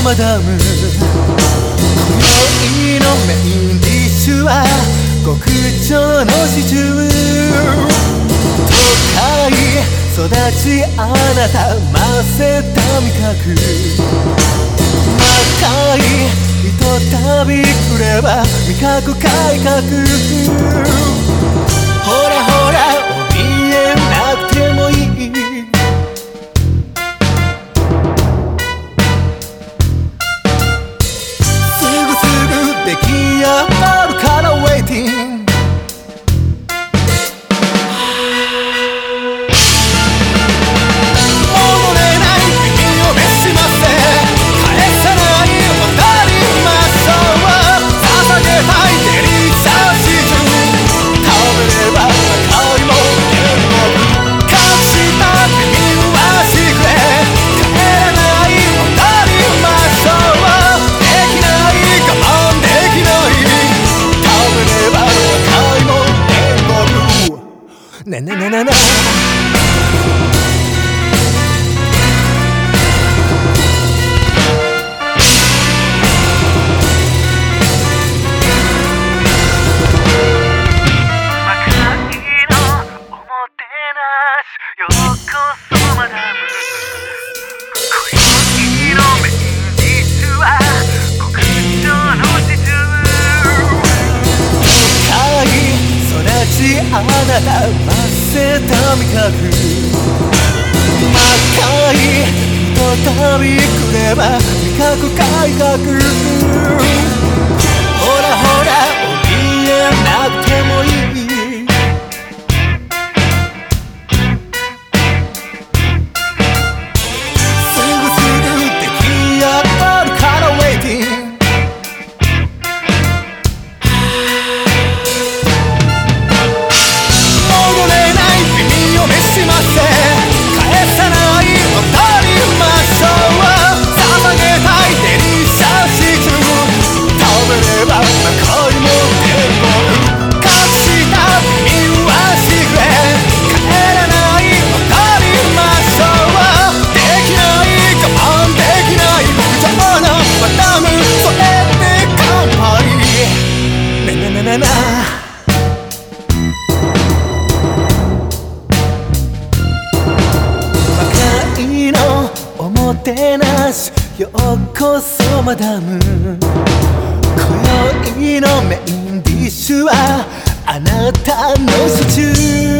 こそマダム。今宵のメインディッシュは極上のシチュー。都会育ちあなたませた味覚。若いひとたびくれば味覚改革。ほらほらお見えなくてぐ出来上がるから waiting 戻れない na na na na na あなたませた味覚魔界ひとたびくれば味覚改革な。な魔界のおもてなし。ようこそマダム。今宵のメインディッシュはあなたのシチュー